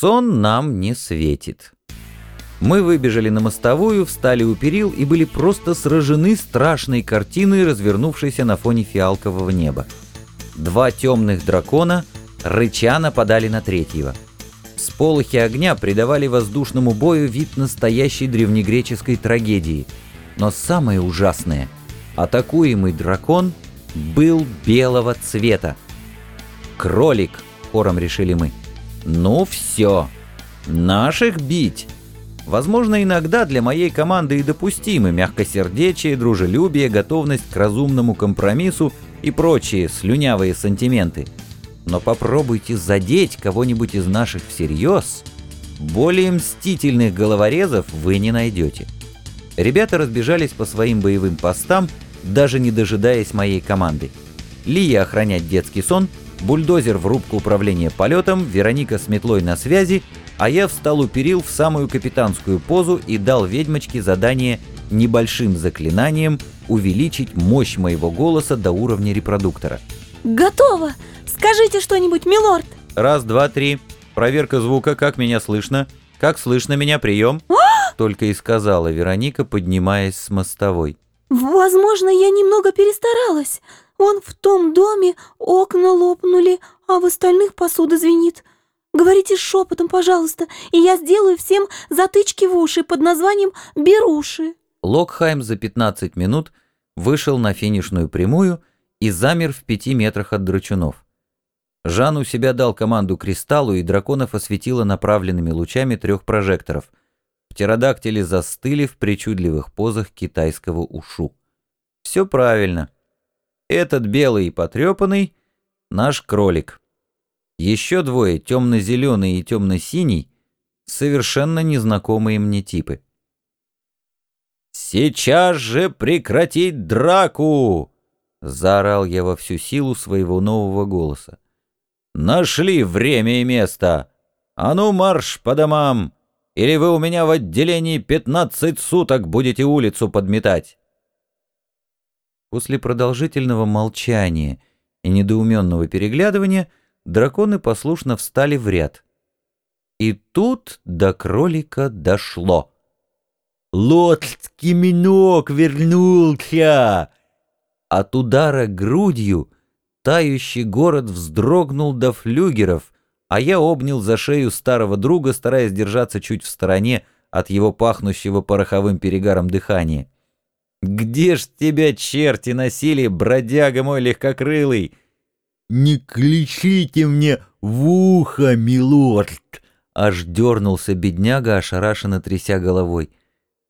Сон нам не светит. Мы выбежали на мостовую, встали у перил и были просто сражены страшной картиной, развернувшейся на фоне фиалкового неба. Два темных дракона рыча нападали на третьего. Сполохи огня придавали воздушному бою вид настоящей древнегреческой трагедии. Но самое ужасное — атакуемый дракон был белого цвета. «Кролик!» — хором решили мы. «Ну все! Наших бить!» Возможно, иногда для моей команды и допустимы мягкосердечие, дружелюбие, готовность к разумному компромиссу и прочие слюнявые сантименты. Но попробуйте задеть кого-нибудь из наших всерьез, более мстительных головорезов вы не найдете. Ребята разбежались по своим боевым постам, даже не дожидаясь моей команды. Лия охранять детский сон, бульдозер в рубку управления полетом, Вероника с метлой на связи, а я встал у перил в самую капитанскую позу и дал ведьмочке задание небольшим заклинанием увеличить мощь моего голоса до уровня репродуктора. Готово! Скажите что-нибудь, милорд! Раз, два, три. Проверка звука, как меня слышно? Как слышно меня, прием? А! Только и сказала Вероника, поднимаясь с мостовой. Возможно, я немного перестаралась. Вон в том доме окна лопнули, а в остальных посуда звенит. Говорите шепотом, пожалуйста, и я сделаю всем затычки в уши под названием «беруши». Локхайм за 15 минут вышел на финишную прямую и замер в пяти метрах от драчунов. Жан у себя дал команду кристаллу, и драконов осветило направленными лучами трех прожекторов. Птеродактили застыли в причудливых позах китайского ушу. Все правильно. Этот белый и потрепанный — наш кролик. Еще двое, темно-зеленый и темно-синий, совершенно незнакомые мне типы. «Сейчас же прекратить драку!» — заорал я во всю силу своего нового голоса. «Нашли время и место! А ну марш по домам! Или вы у меня в отделении пятнадцать суток будете улицу подметать!» После продолжительного молчания и недоуменного переглядывания драконы послушно встали в ряд. И тут до кролика дошло. Лодский минок вернулся!» От удара грудью тающий город вздрогнул до флюгеров, а я обнял за шею старого друга, стараясь держаться чуть в стороне от его пахнущего пороховым перегаром дыхания. «Где ж тебя черти носили, бродяга мой легкокрылый?» «Не кричите мне в ухо, милорд!» Аж дернулся бедняга, ошарашенно тряся головой.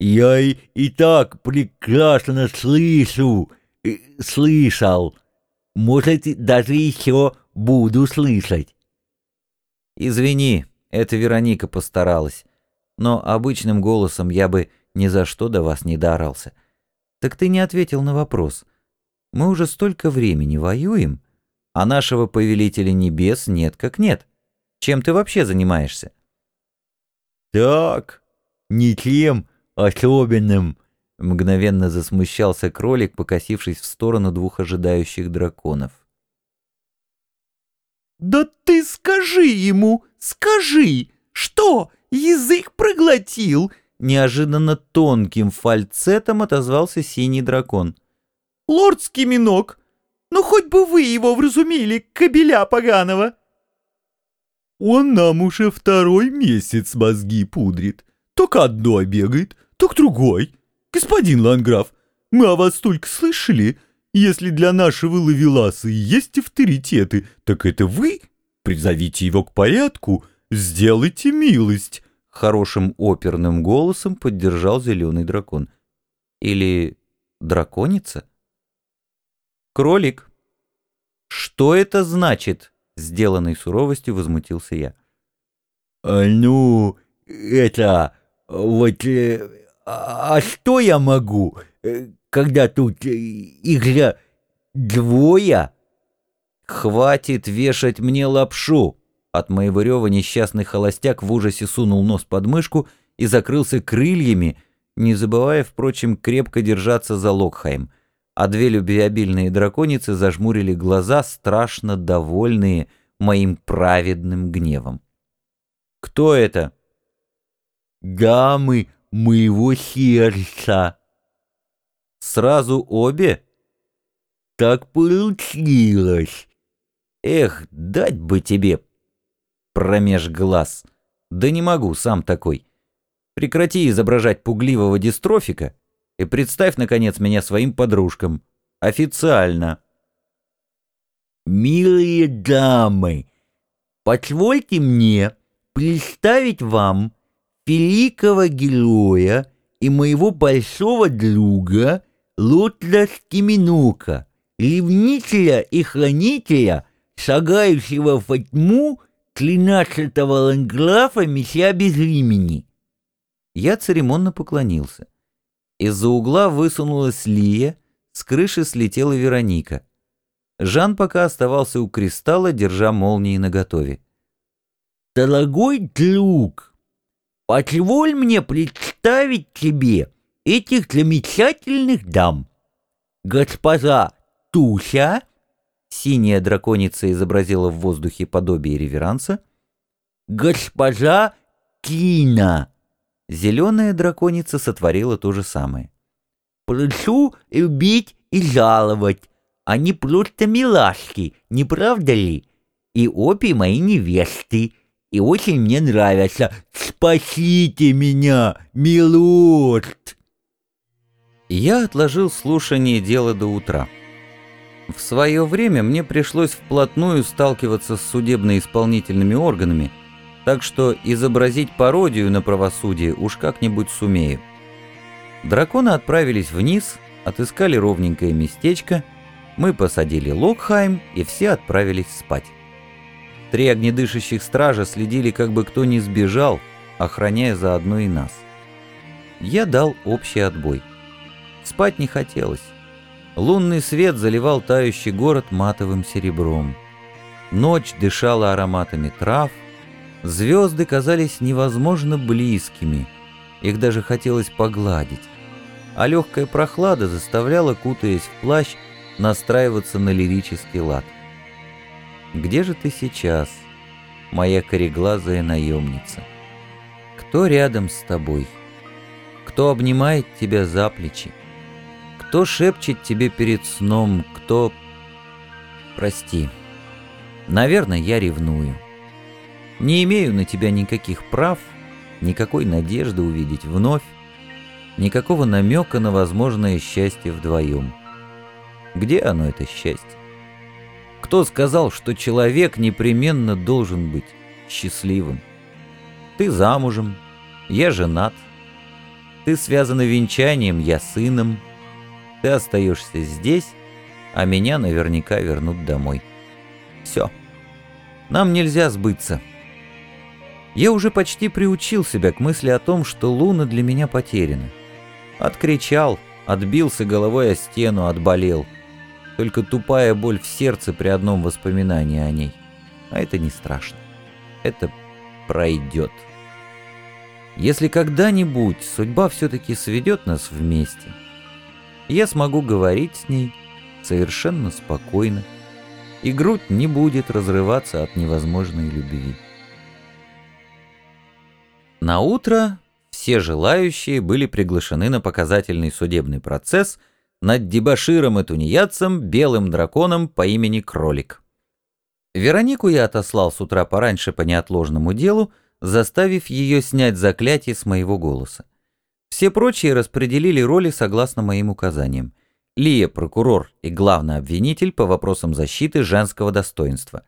Я и, и так прекрасно слышу, э, слышал. Может, даже еще буду слышать. Извини, это Вероника постаралась. Но обычным голосом я бы ни за что до вас не дорался. Так ты не ответил на вопрос. Мы уже столько времени воюем, а нашего повелителя небес нет как нет. Чем ты вообще занимаешься? Так, ничем особенным!» Мгновенно засмущался кролик, покосившись в сторону двух ожидающих драконов. «Да ты скажи ему, скажи! Что, язык проглотил?» Неожиданно тонким фальцетом отозвался синий дракон. «Лордский минок! Ну хоть бы вы его вразумили, кобеля поганого!» «Он нам уже второй месяц мозги пудрит. Только одной бегает, так другой. Господин Ланграф, мы о вас только слышали. Если для нашего ловеласа есть авторитеты, так это вы. Призовите его к порядку, сделайте милость. Хорошим оперным голосом поддержал зеленый дракон. Или драконица? Кролик. Что это значит? Сделанной суровостью возмутился я. А, ну, это... Вот... Э, а, а что я могу, э, когда тут э, их двое? Хватит вешать мне лапшу. От моего рева несчастный холостяк в ужасе сунул нос под мышку и закрылся крыльями, не забывая, впрочем, крепко держаться за Локхайм, а две любвеобильные драконицы зажмурили глаза, страшно довольные моим праведным гневом. Кто это? Дамы моего сердца. Сразу обе? Так получилось. Эх, дать бы тебе промеж глаз. Да не могу, сам такой. Прекрати изображать пугливого дистрофика и представь, наконец, меня своим подружкам. Официально. Милые дамы, позвольте мне представить вам великого героя и моего большого друга Лотля Скиминука, ревнителя и хранителя, шагающего во тьму тринадцатого ланграфа Месья без времени. Я церемонно поклонился. Из-за угла высунулась Лия, с крыши слетела Вероника. Жан пока оставался у кристалла, держа молнии наготове. «Дорогой друг, позволь мне представить тебе этих замечательных дам. Госпожа Туся, синяя драконица изобразила в воздухе подобие реверанса, госпожа Кина, зеленая драконица сотворила то же самое. Прошу любить и жаловать, они просто милашки, не правда ли? И обе мои невесты, и очень мне нравятся. Спасите меня, милорд!» Я отложил слушание дела до утра. В свое время мне пришлось вплотную сталкиваться с судебно-исполнительными органами, так что изобразить пародию на правосудие уж как-нибудь сумею. Драконы отправились вниз, отыскали ровненькое местечко, мы посадили Локхайм и все отправились спать. Три огнедышащих стража следили, как бы кто ни сбежал, охраняя заодно и нас. Я дал общий отбой. Спать не хотелось. Лунный свет заливал тающий город матовым серебром. Ночь дышала ароматами трав, звезды казались невозможно близкими, их даже хотелось погладить, а легкая прохлада заставляла, кутаясь в плащ, настраиваться на лирический лад. Где же ты сейчас, моя кореглазая наемница? Кто рядом с тобой? Кто обнимает тебя за плечи? Кто шепчет тебе перед сном? Кто... Прости. Наверное, я ревную. Не имею на тебя никаких прав, никакой надежды увидеть вновь, никакого намека на возможное счастье вдвоем. Где оно, это счастье? Кто сказал, что человек непременно должен быть счастливым? Ты замужем, я женат. Ты связана венчанием, я сыном. Ты остаешься здесь, а меня наверняка вернут домой. Все. Нам нельзя сбыться. Я уже почти приучил себя к мысли о том, что Луна для меня потеряна. Откричал, отбился головой о стену, отболел — только тупая боль в сердце при одном воспоминании о ней. А это не страшно. Это пройдет. Если когда-нибудь судьба все-таки сведет нас вместе, я смогу говорить с ней совершенно спокойно, и грудь не будет разрываться от невозможной любви. На утро все желающие были приглашены на показательный судебный процесс – над дебоширом и тунеядцем, белым драконом по имени Кролик. Веронику я отослал с утра пораньше по неотложному делу, заставив ее снять заклятие с моего голоса. Все прочие распределили роли согласно моим указаниям. Лия – прокурор и главный обвинитель по вопросам защиты женского достоинства.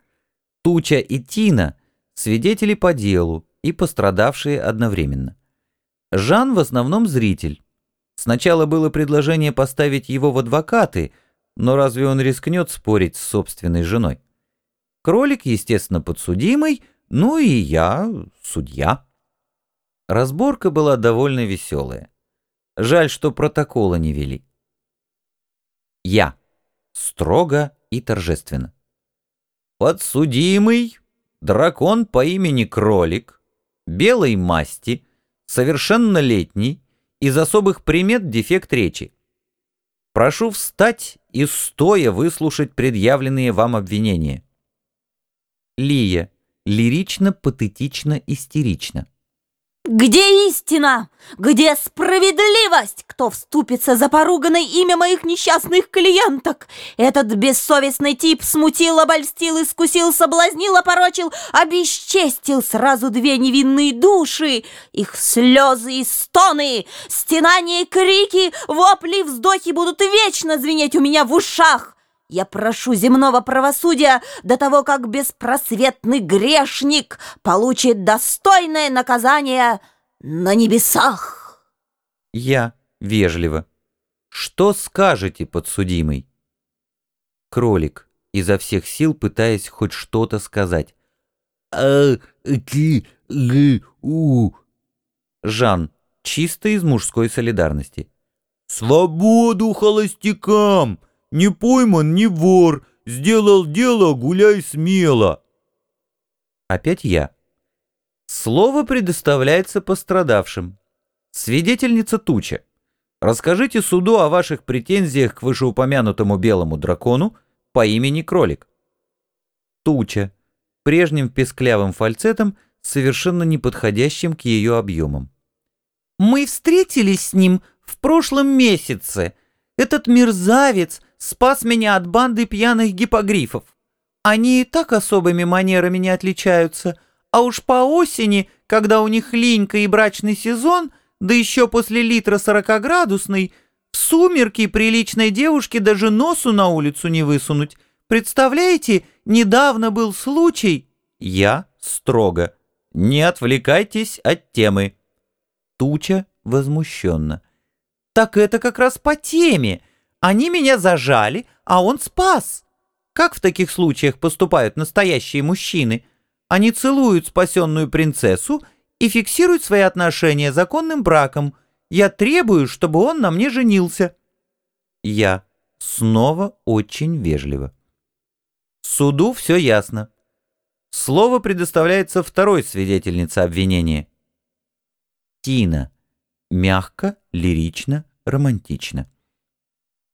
Туча и Тина – свидетели по делу и пострадавшие одновременно. Жан в основном зритель, Сначала было предложение поставить его в адвокаты, но разве он рискнет спорить с собственной женой? Кролик, естественно, подсудимый, ну и я, судья. Разборка была довольно веселая. Жаль, что протокола не вели. Я. Строго и торжественно. Подсудимый, дракон по имени Кролик, белой масти, совершеннолетний, из особых примет дефект речи. Прошу встать и стоя выслушать предъявленные вам обвинения. Лия, Лирично, патетично, истерично. Где истина? Где справедливость? Кто вступится за поруганное имя моих несчастных клиенток? Этот бессовестный тип смутил, обольстил, искусил, соблазнил, опорочил, обесчестил сразу две невинные души. Их слезы и стоны, стенания и крики, вопли и вздохи будут вечно звенеть у меня в ушах. Я прошу земного правосудия до того, как беспросветный грешник получит достойное наказание на небесах. Я вежливо. Что скажете, подсудимый? Кролик, изо всех сил пытаясь хоть что-то сказать. А, ки, г, у. Жан, чисто из мужской солидарности. Свободу холостякам! Не пойман, не вор. Сделал дело, гуляй смело. Опять я. Слово предоставляется пострадавшим. Свидетельница Туча. Расскажите суду о ваших претензиях к вышеупомянутому белому дракону по имени Кролик. Туча. Прежним песклявым фальцетом, совершенно неподходящим к ее объемам. «Мы встретились с ним в прошлом месяце. Этот мерзавец спас меня от банды пьяных гипогрифов. Они и так особыми манерами не отличаются, а уж по осени, когда у них линька и брачный сезон, да еще после литра сорокоградусный, в сумерки приличной девушке даже носу на улицу не высунуть. Представляете, недавно был случай... Я строго. Не отвлекайтесь от темы. Туча возмущенно. Так это как раз по теме. Они меня зажали, а он спас. Как в таких случаях поступают настоящие мужчины? Они целуют спасенную принцессу и фиксируют свои отношения законным браком. Я требую, чтобы он на мне женился. Я снова очень вежливо. Суду все ясно. Слово предоставляется второй свидетельнице обвинения. Тина. Мягко, лирично, романтично.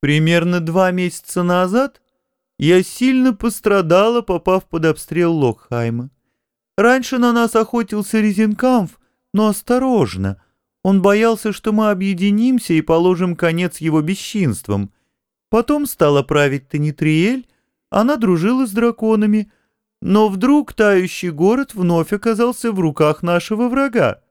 Примерно два месяца назад я сильно пострадала, попав под обстрел Локхайма. Раньше на нас охотился Резенкамф, но осторожно. Он боялся, что мы объединимся и положим конец его бесчинствам. Потом стала править Танитриэль, она дружила с драконами, но вдруг тающий город вновь оказался в руках нашего врага.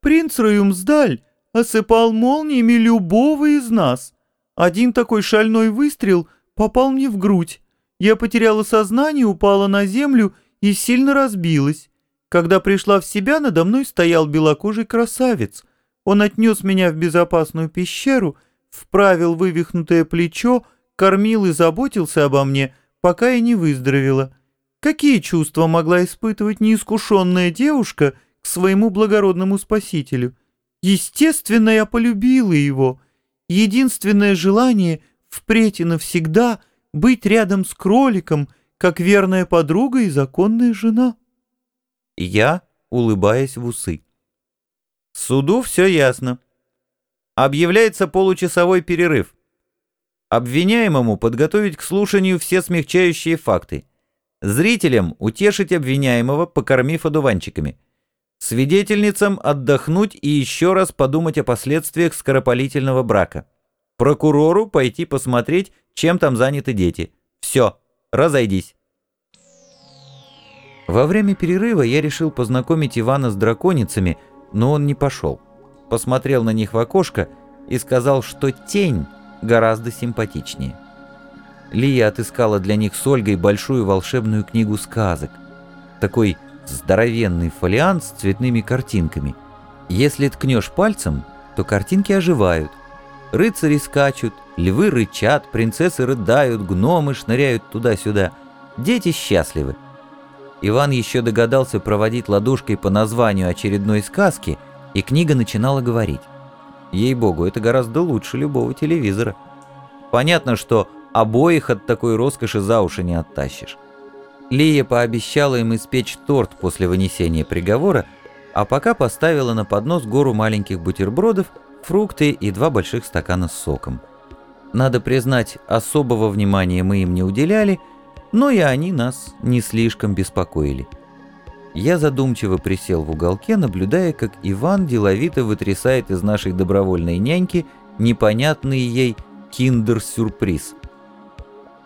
Принц Раюмсдаль осыпал молниями любого из нас — один такой шальной выстрел попал мне в грудь. Я потеряла сознание, упала на землю и сильно разбилась. Когда пришла в себя, надо мной стоял белокожий красавец. Он отнес меня в безопасную пещеру, вправил вывихнутое плечо, кормил и заботился обо мне, пока я не выздоровела. Какие чувства могла испытывать неискушенная девушка к своему благородному спасителю? Естественно, я полюбила его — Единственное желание впредь и навсегда быть рядом с кроликом, как верная подруга и законная жена. Я, улыбаясь в усы. Суду все ясно. Объявляется получасовой перерыв. Обвиняемому подготовить к слушанию все смягчающие факты. Зрителям утешить обвиняемого, покормив одуванчиками. Свидетельницам отдохнуть и еще раз подумать о последствиях скоропалительного брака. Прокурору пойти посмотреть, чем там заняты дети. Все, разойдись. Во время перерыва я решил познакомить Ивана с драконицами, но он не пошел. Посмотрел на них в окошко и сказал, что тень гораздо симпатичнее. Лия отыскала для них с Ольгой большую волшебную книгу сказок. Такой здоровенный фолиант с цветными картинками. Если ткнешь пальцем, то картинки оживают. Рыцари скачут, львы рычат, принцессы рыдают, гномы шныряют туда-сюда. Дети счастливы. Иван еще догадался проводить ладошкой по названию очередной сказки, и книга начинала говорить. Ей-богу, это гораздо лучше любого телевизора. Понятно, что обоих от такой роскоши за уши не оттащишь. Лия пообещала им испечь торт после вынесения приговора, а пока поставила на поднос гору маленьких бутербродов, фрукты и два больших стакана с соком. Надо признать, особого внимания мы им не уделяли, но и они нас не слишком беспокоили. Я задумчиво присел в уголке, наблюдая, как Иван деловито вытрясает из нашей добровольной няньки непонятный ей киндер-сюрприз.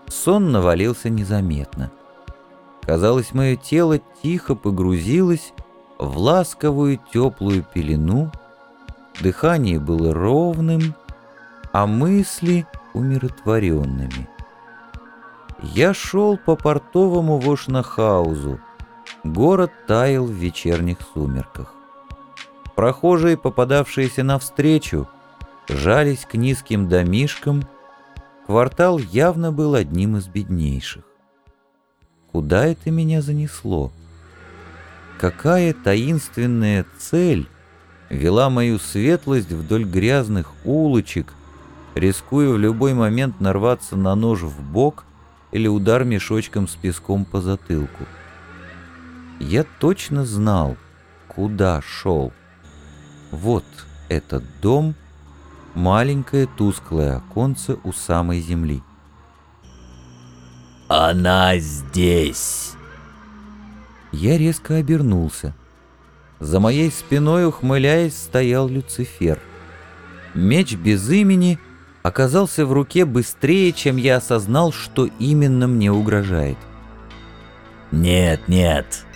Сон навалился незаметно. Казалось, мое тело тихо погрузилось в ласковую теплую пелену, дыхание было ровным, а мысли умиротворенными. Я шел по портовому Вошнахаузу. Город таял в вечерних сумерках. Прохожие, попадавшиеся навстречу, жались к низким домишкам. Квартал явно был одним из беднейших. Куда это меня занесло? Какая таинственная цель вела мою светлость вдоль грязных улочек, рискуя в любой момент нарваться на нож в бок или удар мешочком с песком по затылку. Я точно знал, куда шел. Вот этот дом, маленькое тусклое оконце у самой земли. «Она здесь!» Я резко обернулся. За моей спиной, ухмыляясь, стоял Люцифер. Меч без имени оказался в руке быстрее, чем я осознал, что именно мне угрожает. «Нет, нет.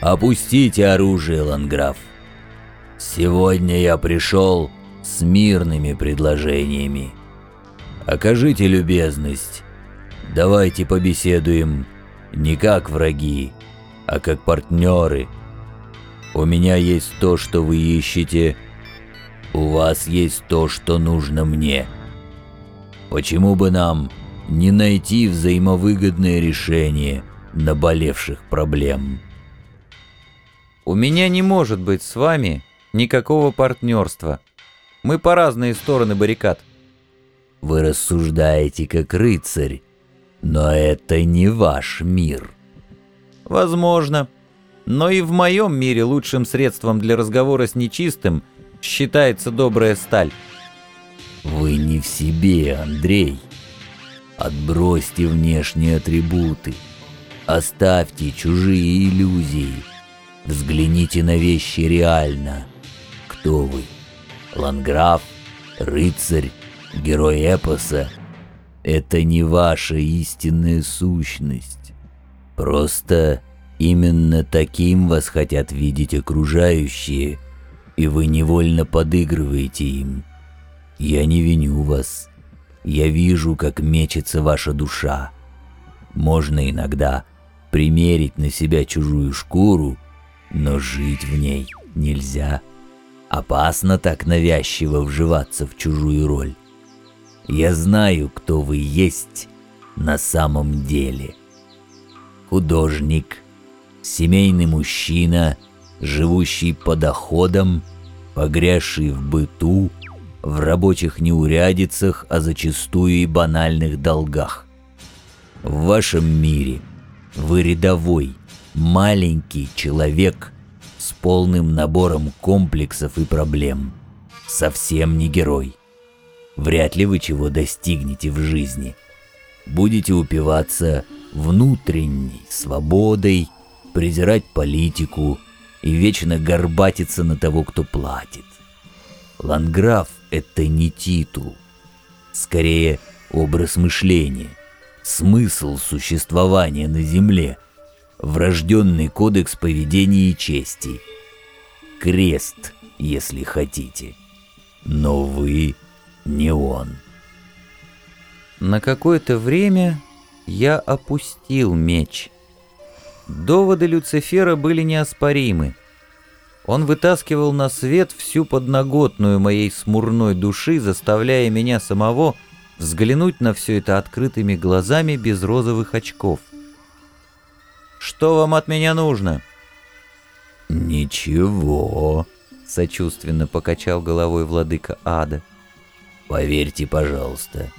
Опустите оружие, Ланграф. Сегодня я пришел с мирными предложениями. Окажите любезность. Давайте побеседуем не как враги, а как партнеры. У меня есть то, что вы ищете, у вас есть то, что нужно мне. Почему бы нам не найти взаимовыгодное решение наболевших проблем? У меня не может быть с вами никакого партнерства. Мы по разные стороны баррикад. Вы рассуждаете как рыцарь, но это не ваш мир. Возможно. Но и в моем мире лучшим средством для разговора с нечистым считается добрая сталь. Вы не в себе, Андрей. Отбросьте внешние атрибуты. Оставьте чужие иллюзии. Взгляните на вещи реально. Кто вы? Ланграф? Рыцарь? Герой эпоса? Это не ваша истинная сущность. Просто именно таким вас хотят видеть окружающие, и вы невольно подыгрываете им. Я не виню вас. Я вижу, как мечется ваша душа. Можно иногда примерить на себя чужую шкуру, но жить в ней нельзя. Опасно так навязчиво вживаться в чужую роль. Я знаю, кто вы есть на самом деле. Художник, семейный мужчина, живущий по доходам, погрязший в быту, в рабочих неурядицах, а зачастую и банальных долгах. В вашем мире вы рядовой, маленький человек с полным набором комплексов и проблем. Совсем не герой. Вряд ли вы чего достигнете в жизни. Будете упиваться внутренней свободой, презирать политику и вечно горбатиться на того, кто платит. Ланграф — это не титул, скорее образ мышления, смысл существования на Земле, врожденный кодекс поведения и чести, крест, если хотите. Но вы не он. На какое-то время я опустил меч. Доводы Люцифера были неоспоримы. Он вытаскивал на свет всю подноготную моей смурной души, заставляя меня самого взглянуть на все это открытыми глазами без розовых очков. «Что вам от меня нужно?» «Ничего», — сочувственно покачал головой владыка ада. «Поверьте, пожалуйста,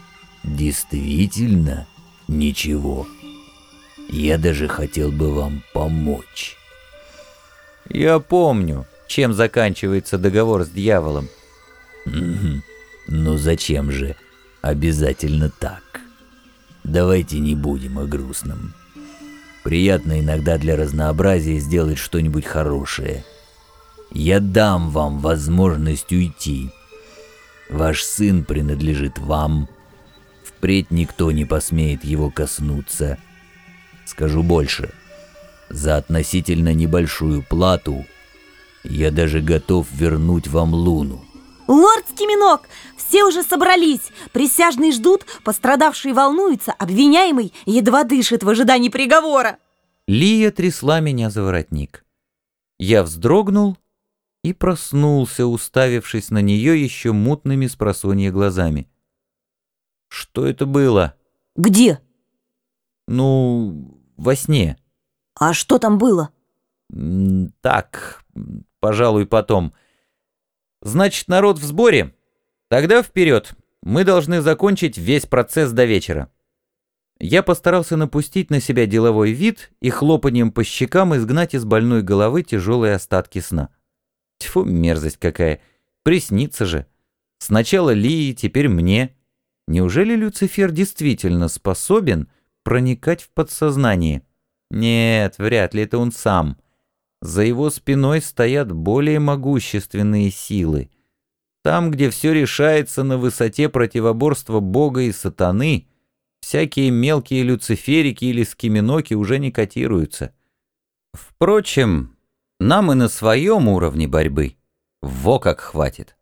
действительно ничего. Я даже хотел бы вам помочь». Я помню, чем заканчивается договор с дьяволом. Ну зачем же обязательно так? Давайте не будем о грустном. Приятно иногда для разнообразия сделать что-нибудь хорошее. Я дам вам возможность уйти. Ваш сын принадлежит вам. Впредь никто не посмеет его коснуться. Скажу больше. За относительно небольшую плату я даже готов вернуть вам луну. Лорд Скиминок, все уже собрались. Присяжные ждут, пострадавшие волнуются, обвиняемый едва дышит в ожидании приговора. Лия трясла меня за воротник. Я вздрогнул и проснулся, уставившись на нее еще мутными с глазами. Что это было? Где? Ну, во сне. А что там было? Так, пожалуй, потом. Значит, народ в сборе? Тогда вперед. Мы должны закончить весь процесс до вечера. Я постарался напустить на себя деловой вид и хлопанием по щекам изгнать из больной головы тяжелые остатки сна. Тьфу, мерзость какая. Приснится же. Сначала Лии, теперь мне. Неужели Люцифер действительно способен проникать в подсознание? Нет, вряд ли это он сам. За его спиной стоят более могущественные силы. Там, где все решается на высоте противоборства Бога и сатаны, всякие мелкие люциферики или скиминоки уже не котируются. Впрочем, нам и на своем уровне борьбы во как хватит.